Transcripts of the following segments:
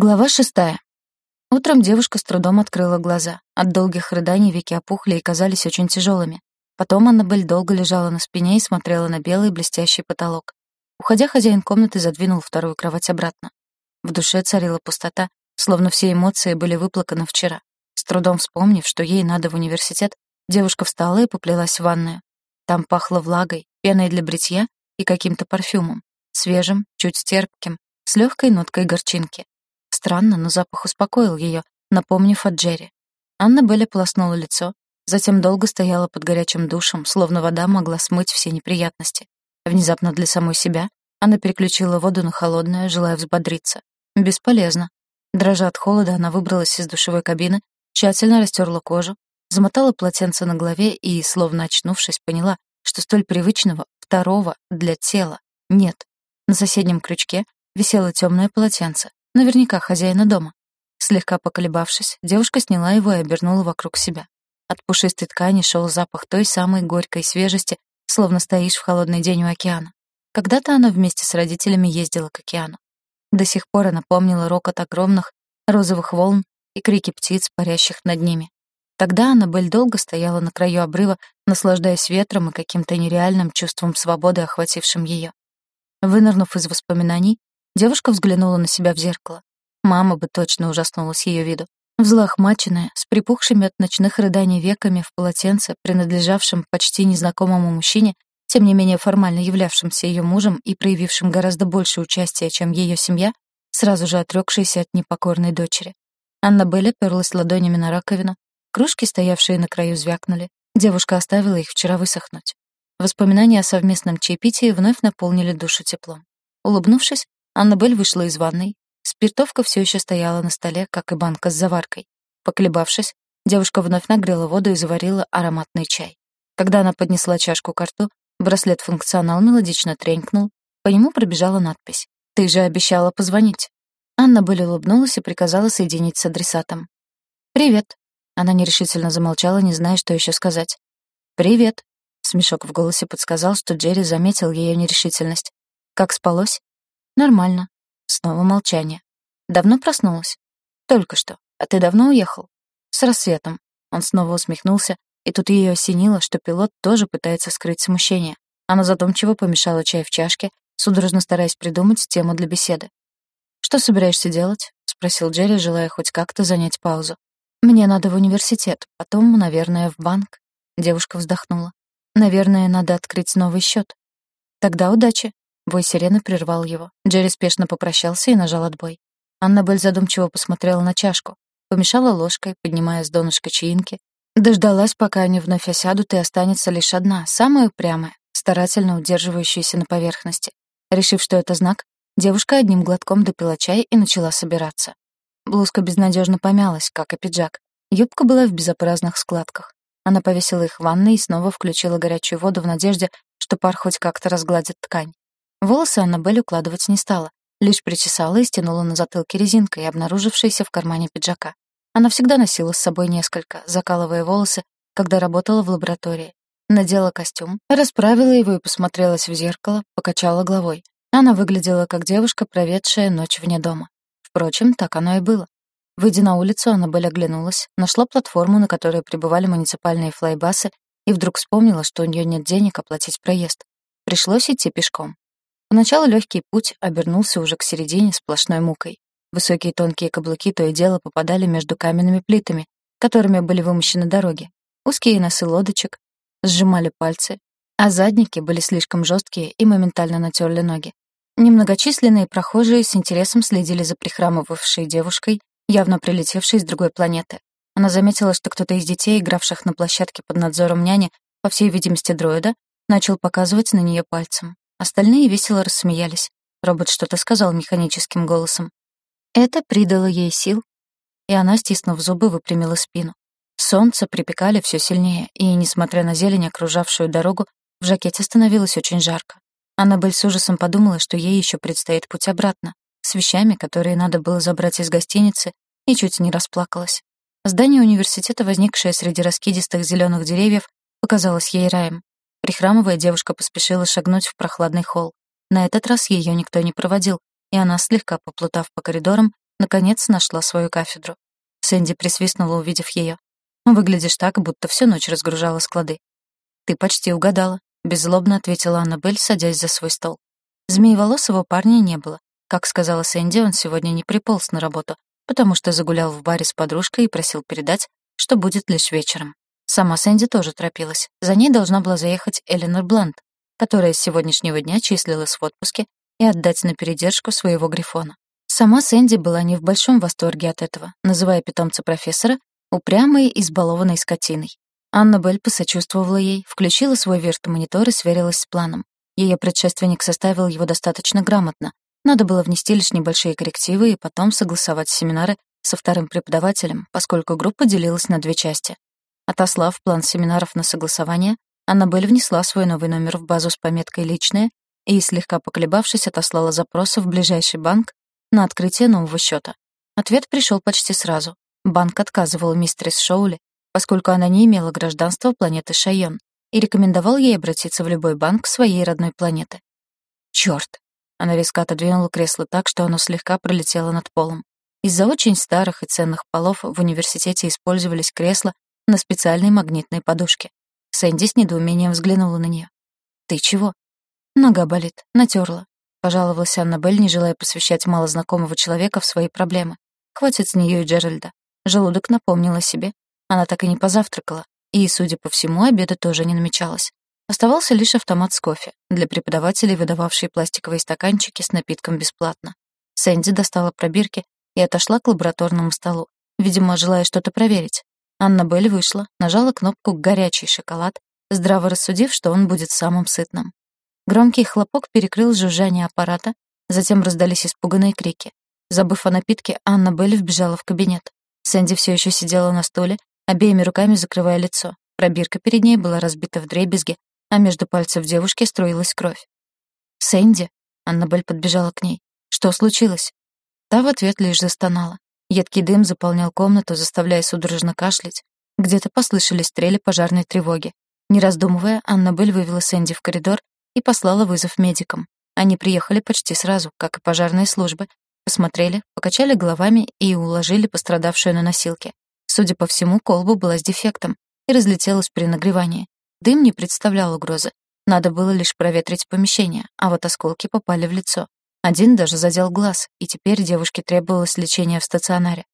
Глава шестая. Утром девушка с трудом открыла глаза. От долгих рыданий веки опухли и казались очень тяжелыми. Потом Аннабель долго лежала на спине и смотрела на белый блестящий потолок. Уходя, хозяин комнаты задвинул вторую кровать обратно. В душе царила пустота, словно все эмоции были выплаканы вчера. С трудом вспомнив, что ей надо в университет, девушка встала и поплелась в ванную. Там пахло влагой, пеной для бритья и каким-то парфюмом. Свежим, чуть терпким, с легкой ноткой горчинки. Странно, но запах успокоил ее, напомнив о Джерри. Анна Белли полоснула лицо, затем долго стояла под горячим душем, словно вода могла смыть все неприятности. Внезапно для самой себя она переключила воду на холодную, желая взбодриться. Бесполезно. Дрожа от холода, она выбралась из душевой кабины, тщательно растерла кожу, замотала полотенце на голове и, словно очнувшись, поняла, что столь привычного второго для тела нет. На соседнем крючке висело темное полотенце. Наверняка хозяина дома. Слегка поколебавшись, девушка сняла его и обернула вокруг себя. От пушистой ткани шел запах той самой горькой свежести, словно стоишь в холодный день у океана. Когда-то она вместе с родителями ездила к океану. До сих пор она помнила рокот огромных розовых волн и крики птиц, парящих над ними. Тогда Аннабель долго стояла на краю обрыва, наслаждаясь ветром и каким-то нереальным чувством свободы, охватившим ее. Вынырнув из воспоминаний, Девушка взглянула на себя в зеркало. Мама бы точно ужаснулась ее виду. Взлохмаченная, с припухшими от ночных рыданий веками в полотенце, принадлежавшем почти незнакомому мужчине, тем не менее формально являвшимся ее мужем и проявившим гораздо больше участия, чем ее семья, сразу же отрекшейся от непокорной дочери. Анна Белль оперлась ладонями на раковину, кружки, стоявшие на краю, звякнули. Девушка оставила их вчера высохнуть. Воспоминания о совместном чаепитии вновь наполнили душу теплом. Улыбнувшись, Аннабель вышла из ванной. Спиртовка все еще стояла на столе, как и банка с заваркой. Поколебавшись, девушка вновь нагрела воду и заварила ароматный чай. Когда она поднесла чашку к рту, браслет функционал мелодично тренькнул, по нему пробежала надпись «Ты же обещала позвонить». Анна Белль улыбнулась и приказала соединить с адресатом. «Привет». Она нерешительно замолчала, не зная, что еще сказать. «Привет». Смешок в голосе подсказал, что Джерри заметил ее нерешительность. «Как спалось?» Нормально. Снова молчание. Давно проснулась? Только что. А ты давно уехал? С рассветом. Он снова усмехнулся, и тут ее осенило, что пилот тоже пытается скрыть смущение. Она задумчиво помешала чай в чашке, судорожно стараясь придумать тему для беседы. «Что собираешься делать?» — спросил Джерри, желая хоть как-то занять паузу. «Мне надо в университет, потом, наверное, в банк». Девушка вздохнула. «Наверное, надо открыть новый счет. Тогда удачи. Вой сирены прервал его. Джерри спешно попрощался и нажал отбой. Аннабель задумчиво посмотрела на чашку, помешала ложкой, поднимая с донышка чаинки, дождалась, пока они вновь осядут, и останется лишь одна, самая упрямая, старательно удерживающаяся на поверхности. Решив, что это знак, девушка одним глотком допила чай и начала собираться. Блузка безнадежно помялась, как и пиджак. Юбка была в безобразных складках. Она повесила их в ванной и снова включила горячую воду в надежде, что пар хоть как-то разгладит ткань. Волосы Аннабель укладывать не стала, лишь причесала и стянула на затылке резинкой, обнаружившейся в кармане пиджака. Она всегда носила с собой несколько, закалывая волосы, когда работала в лаборатории. Надела костюм, расправила его и посмотрелась в зеркало, покачала головой. Она выглядела как девушка, проведшая ночь вне дома. Впрочем, так оно и было. Выйдя на улицу, Аннабель оглянулась, нашла платформу, на которой прибывали муниципальные флайбасы, и вдруг вспомнила, что у нее нет денег оплатить проезд. Пришлось идти пешком. Поначалу легкий путь обернулся уже к середине сплошной мукой. Высокие тонкие каблуки то и дело попадали между каменными плитами, которыми были вымощены дороги. Узкие носы лодочек сжимали пальцы, а задники были слишком жесткие и моментально натерли ноги. Немногочисленные прохожие с интересом следили за прихрамывавшей девушкой, явно прилетевшей с другой планеты. Она заметила, что кто-то из детей, игравших на площадке под надзором няни, по всей видимости дроида, начал показывать на нее пальцем. Остальные весело рассмеялись. Робот что-то сказал механическим голосом. Это придало ей сил, и она, стиснув зубы, выпрямила спину. Солнце припекали все сильнее, и, несмотря на зелень, окружавшую дорогу, в жакете становилось очень жарко. Аннабель с ужасом подумала, что ей еще предстоит путь обратно, с вещами, которые надо было забрать из гостиницы, и чуть не расплакалась. Здание университета, возникшее среди раскидистых зеленых деревьев, показалось ей раем. Прихрамывая, девушка поспешила шагнуть в прохладный холл. На этот раз ее никто не проводил, и она, слегка поплутав по коридорам, наконец нашла свою кафедру. Сэнди присвистнула, увидев ее. «Выглядишь так, будто всю ночь разгружала склады». «Ты почти угадала», — беззлобно ответила Аннабель, садясь за свой стол. Змееволосого парня не было. Как сказала Сэнди, он сегодня не приполз на работу, потому что загулял в баре с подружкой и просил передать, что будет лишь вечером. Сама Сэнди тоже торопилась. За ней должна была заехать Эленор Блант, которая с сегодняшнего дня числилась в отпуске, и отдать на передержку своего грифона. Сама Сэнди была не в большом восторге от этого, называя питомца профессора упрямой и избалованной скотиной. Анна Белль посочувствовала ей, включила свой вирт-монитор и сверилась с планом. Ее предшественник составил его достаточно грамотно. Надо было внести лишь небольшие коррективы и потом согласовать семинары со вторым преподавателем, поскольку группа делилась на две части. Отослав план семинаров на согласование, Аннабель внесла свой новый номер в базу с пометкой «Личное» и, слегка поколебавшись, отослала запросы в ближайший банк на открытие нового счета. Ответ пришел почти сразу. Банк отказывал мистерис Шоули, поскольку она не имела гражданства планеты Шайон, и рекомендовал ей обратиться в любой банк своей родной планеты. Черт! Она резко отодвинула кресло так, что оно слегка пролетело над полом. Из-за очень старых и ценных полов в университете использовались кресла на специальной магнитной подушке. Сэнди с недоумением взглянула на нее. «Ты чего?» «Нога болит, натерла», — пожаловалась Аннабель, не желая посвящать малознакомого человека в свои проблемы. Хватит с нее и Джеральда. Желудок напомнил о себе. Она так и не позавтракала, и, судя по всему, обеда тоже не намечалось. Оставался лишь автомат с кофе, для преподавателей, выдававший пластиковые стаканчики с напитком бесплатно. Сэнди достала пробирки и отошла к лабораторному столу, видимо, желая что-то проверить. Анна Белль вышла, нажала кнопку «Горячий шоколад», здраво рассудив, что он будет самым сытным. Громкий хлопок перекрыл жужжание аппарата, затем раздались испуганные крики. Забыв о напитке, Анна Белль вбежала в кабинет. Сэнди все еще сидела на стуле, обеими руками закрывая лицо. Пробирка перед ней была разбита в дребезги, а между пальцев девушки струилась кровь. «Сэнди?» — Аннабель подбежала к ней. «Что случилось?» Та в ответ лишь застонала. Едкий дым заполнял комнату, заставляя судорожно кашлять. Где-то послышались стрели пожарной тревоги. Не раздумывая, Аннабель вывела Сэнди в коридор и послала вызов медикам. Они приехали почти сразу, как и пожарные службы, посмотрели, покачали головами и уложили пострадавшую на носилки. Судя по всему, колба была с дефектом и разлетелась при нагревании. Дым не представлял угрозы. Надо было лишь проветрить помещение, а вот осколки попали в лицо. Один даже задел глаз, и теперь девушке требовалось лечение в стационаре.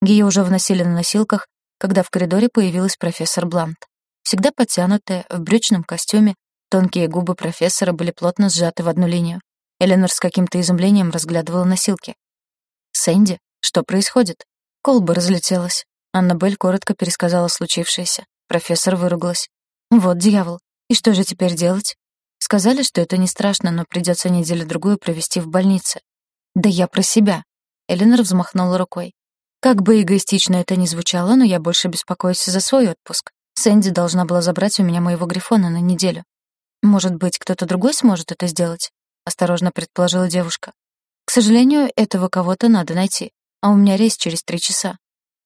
Гию уже вносили на носилках, когда в коридоре появилась профессор Блант. Всегда подтянутая, в брючном костюме, тонкие губы профессора были плотно сжаты в одну линию. Эленор с каким-то изумлением разглядывала носилки. «Сэнди, что происходит?» Колба разлетелась. Аннабель коротко пересказала случившееся. Профессор выругалась. «Вот дьявол. И что же теперь делать?» Сказали, что это не страшно, но придется неделю-другую провести в больнице. Да я про себя. Эленор взмахнула рукой. Как бы эгоистично это ни звучало, но я больше беспокоюсь за свой отпуск. Сэнди должна была забрать у меня моего Грифона на неделю. Может быть, кто-то другой сможет это сделать? Осторожно предположила девушка. К сожалению, этого кого-то надо найти. А у меня рейс через три часа.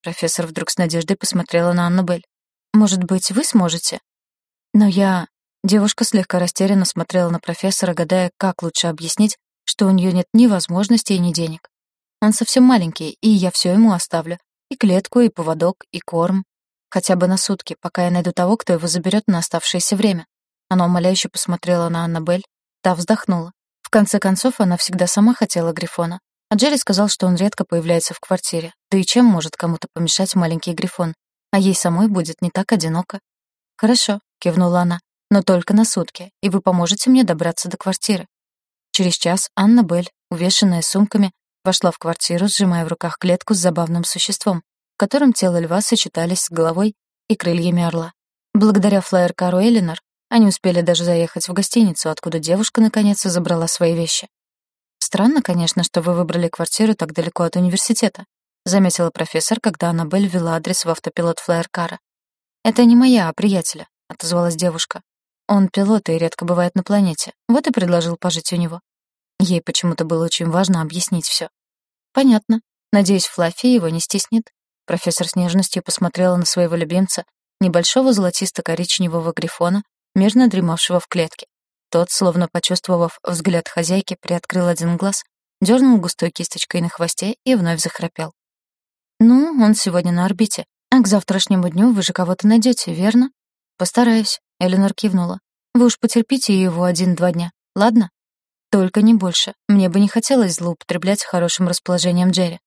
Профессор вдруг с надеждой посмотрела на Аннабель. Может быть, вы сможете? Но я... Девушка слегка растерянно смотрела на профессора, гадая, как лучше объяснить, что у нее нет ни возможностей, ни денег. Он совсем маленький, и я все ему оставлю. И клетку, и поводок, и корм. Хотя бы на сутки, пока я найду того, кто его заберет на оставшееся время. Она умоляюще посмотрела на Аннабель. Та вздохнула. В конце концов, она всегда сама хотела Грифона. А Джерри сказал, что он редко появляется в квартире. Да и чем может кому-то помешать маленький Грифон? А ей самой будет не так одиноко. «Хорошо», — кивнула она но только на сутки, и вы поможете мне добраться до квартиры. Через час Анна Белль, увешанная сумками, вошла в квартиру, сжимая в руках клетку с забавным существом, в котором тело льва сочетались с головой и крыльями орла. Благодаря флайер-кару Элинор они успели даже заехать в гостиницу, откуда девушка наконец забрала свои вещи. «Странно, конечно, что вы выбрали квартиру так далеко от университета», заметила профессор, когда Аннабель ввела адрес в автопилот флайер-кара. «Это не моя, а приятеля», — отозвалась девушка. Он пилот и редко бывает на планете. Вот и предложил пожить у него. Ей почему-то было очень важно объяснить все. Понятно. Надеюсь, Флаффи его не стеснит. Профессор с нежностью посмотрела на своего любимца, небольшого золотисто-коричневого грифона, мирно дремавшего в клетке. Тот, словно почувствовав взгляд хозяйки, приоткрыл один глаз, дернул густой кисточкой на хвосте и вновь захрапел. «Ну, он сегодня на орбите. А к завтрашнему дню вы же кого-то найдете, верно?» «Постараюсь», — Эленор кивнула. «Вы уж потерпите его один-два дня, ладно?» «Только не больше. Мне бы не хотелось злоупотреблять хорошим расположением Джерри».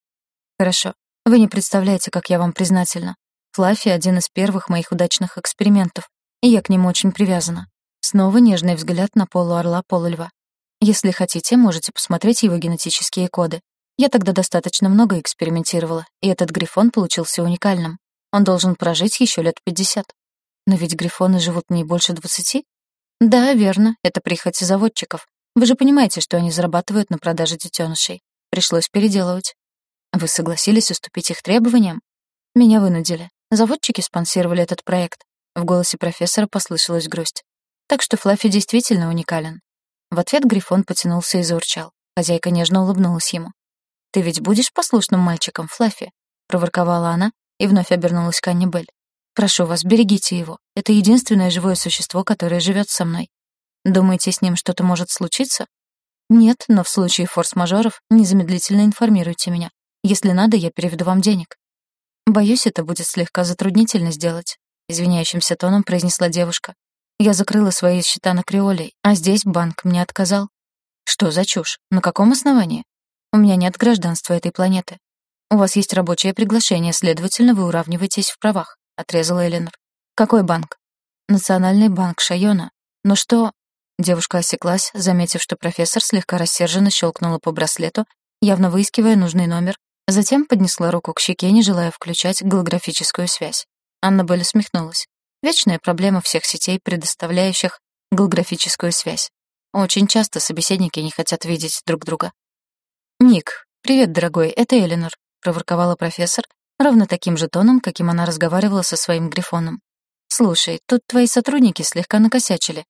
«Хорошо. Вы не представляете, как я вам признательна. Флаффи — один из первых моих удачных экспериментов, и я к нему очень привязана. Снова нежный взгляд на полуорла полульва. Если хотите, можете посмотреть его генетические коды. Я тогда достаточно много экспериментировала, и этот грифон получился уникальным. Он должен прожить еще лет пятьдесят. Но ведь грифоны живут не больше двадцати? Да, верно, это прихоть заводчиков. Вы же понимаете, что они зарабатывают на продаже детенышей. Пришлось переделывать. Вы согласились уступить их требованиям? Меня вынудили. Заводчики спонсировали этот проект. В голосе профессора послышалась грусть. Так что Флаффи действительно уникален. В ответ Грифон потянулся и заурчал. Хозяйка нежно улыбнулась ему. «Ты ведь будешь послушным мальчиком, Флаффи?» — проворковала она и вновь обернулась к Анне Белль. «Прошу вас, берегите его. Это единственное живое существо, которое живет со мной. Думаете, с ним что-то может случиться?» «Нет, но в случае форс-мажоров незамедлительно информируйте меня. Если надо, я переведу вам денег». «Боюсь, это будет слегка затруднительно сделать», — извиняющимся тоном произнесла девушка. Я закрыла свои счета на Креоле, а здесь банк мне отказал. Что за чушь? На каком основании? У меня нет гражданства этой планеты. У вас есть рабочее приглашение, следовательно, вы уравниваетесь в правах, отрезала Эленор. Какой банк? Национальный банк Шайона. Но что... Девушка осеклась, заметив, что профессор слегка рассерженно щелкнула по браслету, явно выискивая нужный номер, затем поднесла руку к щеке, не желая включать голографическую связь. Анна Белль усмехнулась. Вечная проблема всех сетей, предоставляющих голографическую связь. Очень часто собеседники не хотят видеть друг друга. «Ник, привет, дорогой, это Эленор», — проворковала профессор, ровно таким же тоном, каким она разговаривала со своим грифоном. «Слушай, тут твои сотрудники слегка накосячили.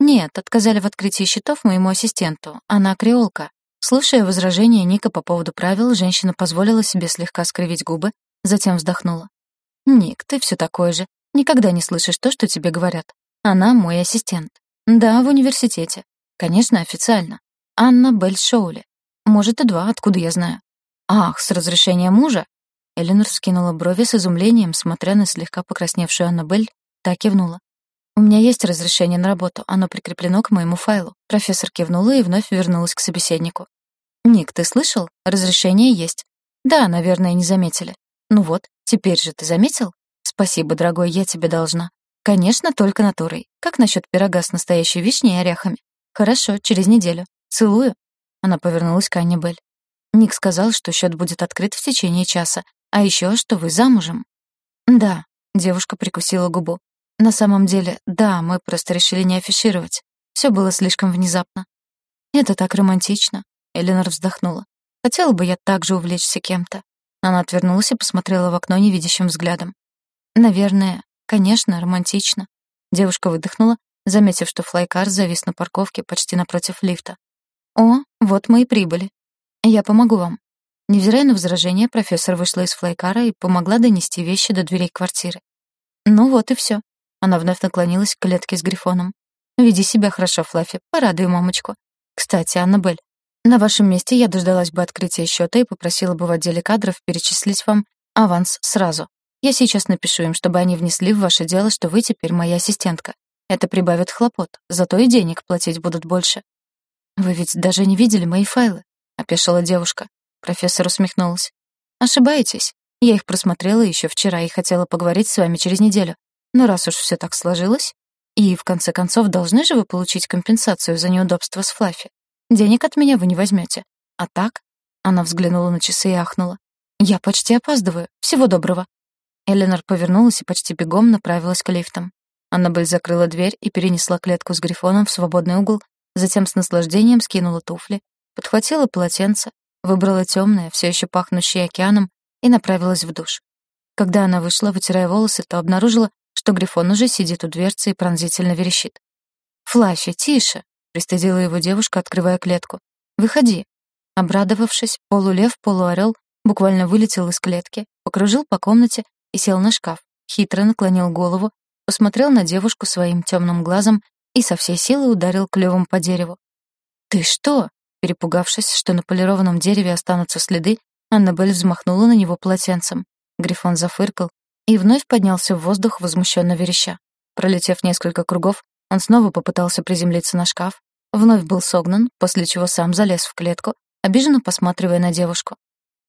Нет, отказали в открытии счетов моему ассистенту, она креолка». Слушая возражения Ника по поводу правил, женщина позволила себе слегка скривить губы, затем вздохнула. «Ник, ты все такой же. Никогда не слышишь то, что тебе говорят. Она мой ассистент. Да, в университете. Конечно, официально. Анна Белль Шоули. Может, и два, откуда я знаю. Ах, с разрешения мужа? Эленор скинула брови с изумлением, смотря на слегка покрасневшую Аннабель, та кивнула. «У меня есть разрешение на работу, оно прикреплено к моему файлу». Профессор кивнула и вновь вернулась к собеседнику. «Ник, ты слышал? Разрешение есть». «Да, наверное, не заметили». «Ну вот, теперь же ты заметил?» «Спасибо, дорогой, я тебе должна». «Конечно, только натурой. Как насчет пирога с настоящей вишней и орехами?» «Хорошо, через неделю. Целую». Она повернулась к Анне Белль. Ник сказал, что счет будет открыт в течение часа, а еще, что вы замужем. «Да», — девушка прикусила губу. «На самом деле, да, мы просто решили не афишировать. Все было слишком внезапно». «Это так романтично», — Эленор вздохнула. «Хотела бы я также увлечься кем-то». Она отвернулась и посмотрела в окно невидящим взглядом. Наверное, конечно, романтично. Девушка выдохнула, заметив, что флайкар завис на парковке почти напротив лифта. О, вот мы и прибыли. Я помогу вам. Невзирая на возражения, профессор вышла из флайкара и помогла донести вещи до дверей квартиры. Ну вот и все. Она вновь наклонилась к клетке с грифоном. Веди себя хорошо, Флаффи, порадуй мамочку. Кстати, Аннабель, на вашем месте я дождалась бы открытия счета и попросила бы в отделе кадров перечислить вам аванс сразу. Я сейчас напишу им, чтобы они внесли в ваше дело, что вы теперь моя ассистентка. Это прибавит хлопот, зато и денег платить будут больше». «Вы ведь даже не видели мои файлы», — опешила девушка. Профессор усмехнулась. «Ошибаетесь. Я их просмотрела еще вчера и хотела поговорить с вами через неделю. Но раз уж все так сложилось, и в конце концов должны же вы получить компенсацию за неудобство с Флаффи. Денег от меня вы не возьмете. А так?» Она взглянула на часы и ахнула. «Я почти опаздываю. Всего доброго». Эленор повернулась и почти бегом направилась к лифтам. Аннабель закрыла дверь и перенесла клетку с грифоном в свободный угол, затем с наслаждением скинула туфли, подхватила полотенце, выбрала темное, все еще пахнущее океаном, и направилась в душ. Когда она вышла, вытирая волосы, то обнаружила, что грифон уже сидит у дверцы и пронзительно верещит. «Флаффи, тише!» — пристыдила его девушка, открывая клетку. «Выходи!» Обрадовавшись, полулев, полуорел буквально вылетел из клетки, покружил по комнате и сел на шкаф, хитро наклонил голову, посмотрел на девушку своим темным глазом и со всей силы ударил клювом по дереву. «Ты что?» — Перепугавшись, что на полированном дереве останутся следы, Аннабель взмахнула на него полотенцем. Грифон зафыркал и вновь поднялся в воздух, возмущенно вереща. Пролетев несколько кругов, он снова попытался приземлиться на шкаф, вновь был согнан, после чего сам залез в клетку, обиженно посматривая на девушку.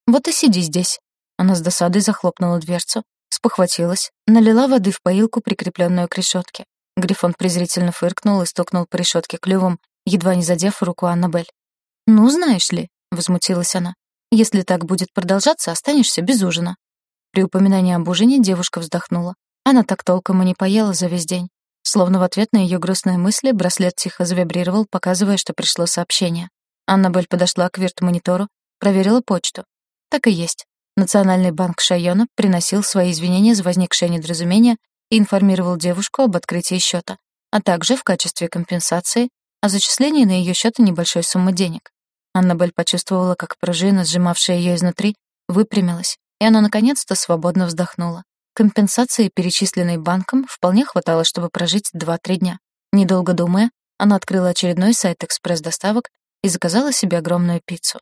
«Вот и сиди здесь». Она с досадой захлопнула дверцу, спохватилась, налила воды в поилку, прикрепленную к решетке. Грифон презрительно фыркнул и стукнул по решетке клювом, едва не задев руку Аннабель. «Ну, знаешь ли», — возмутилась она, — «если так будет продолжаться, останешься без ужина». При упоминании об ужине девушка вздохнула. Она так толком и не поела за весь день. Словно в ответ на ее грустные мысли браслет тихо завибрировал, показывая, что пришло сообщение. Аннабель подошла к вирт-монитору, проверила почту. Так и есть. Национальный банк Шайона приносил свои извинения за возникшее недоразумение и информировал девушку об открытии счета, а также в качестве компенсации о зачислении на ее счет небольшой суммы денег. Аннабель почувствовала, как пружина, сжимавшая ее изнутри, выпрямилась, и она наконец-то свободно вздохнула. Компенсации, перечисленной банком, вполне хватало, чтобы прожить 2-3 дня. Недолго думая, она открыла очередной сайт экспресс-доставок и заказала себе огромную пиццу.